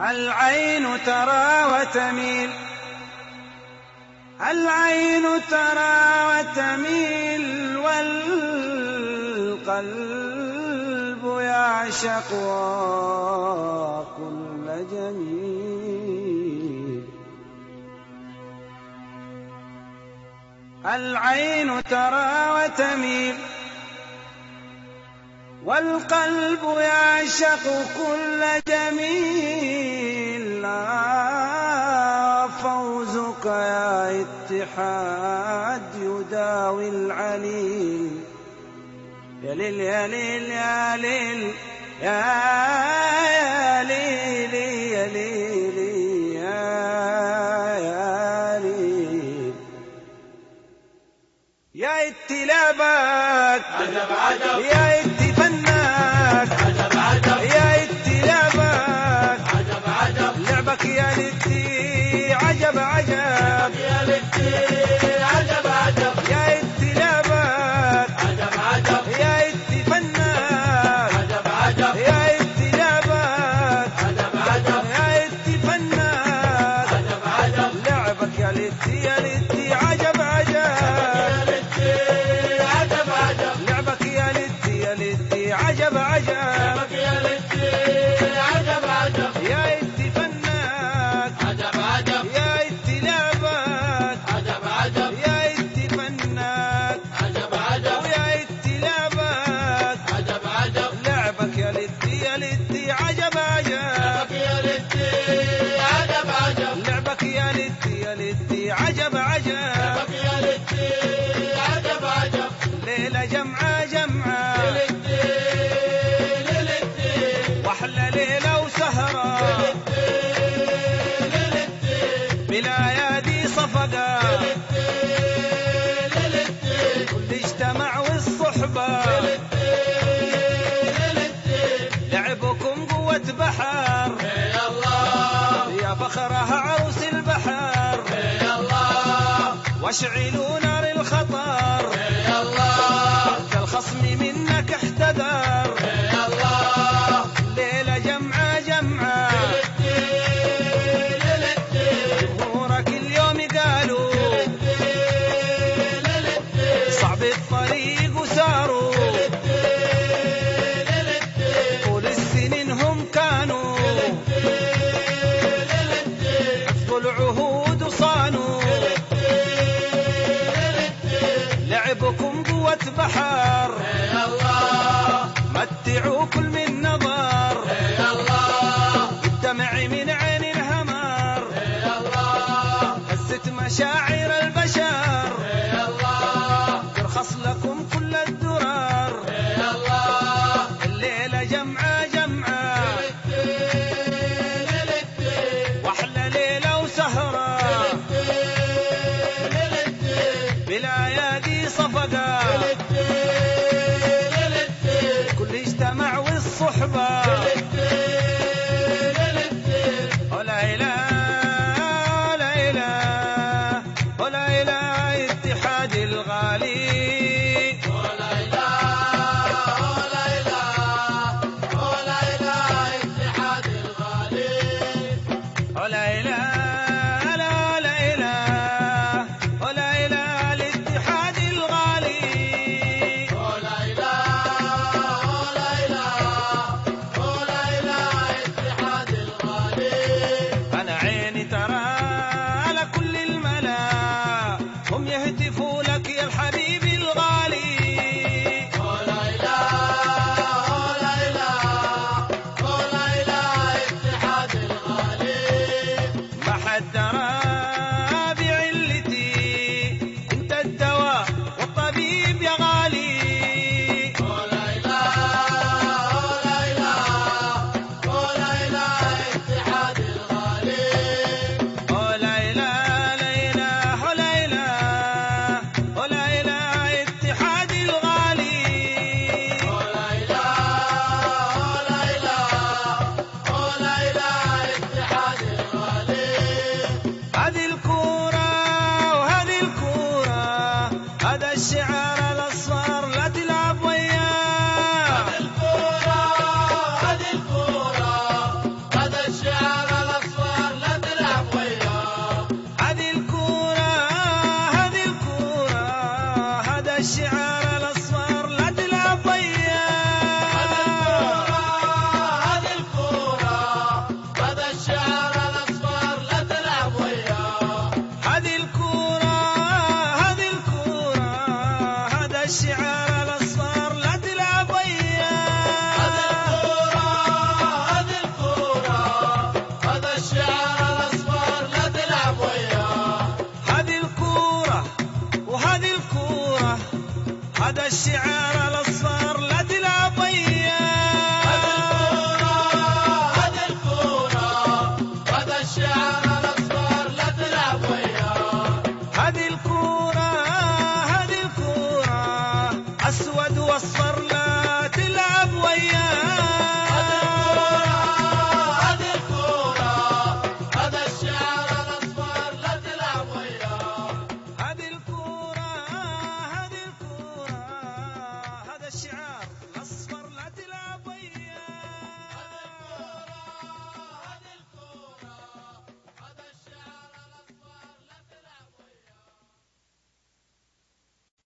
العين ترى وتميل. العين ترى وتميل والقلب يعشق كل جميل. العين ترى وتميل والقلب يعشق كل جميل. يا اتحاد يداوي العليل. يا ليل يا ليل يا ليل يا ليل يا ليل يا ليل. يا اتلابك عجب عجب. يا يا لتي يا لتي عجب عجب يا للدين عجب عجب لعبك يا لتي يا لتي عجب عجب يا للدين عجب عجب يا اتفناك عجب عجب يا اتلابك عجب عجب يا اتفناك عجب عجب ويا عجب عجب لعبك يا لتي يا لتي عجب عجب بلايادي صفقة. كل اجتمع والصحبة. لعبكم قوة بحر. يا فخرها عروس البحر. واشعلوا نار الخطر. يا الله متعوا كل من نظر. الله الدمع من عين الهمر. الله هزت مشاعر البشر. الله ترخص لكم كل الدرر. الله الليلة جمعة جمعة واحلى ليلة وسهرة بلايادي صفقة. والصحبة هذا الشعار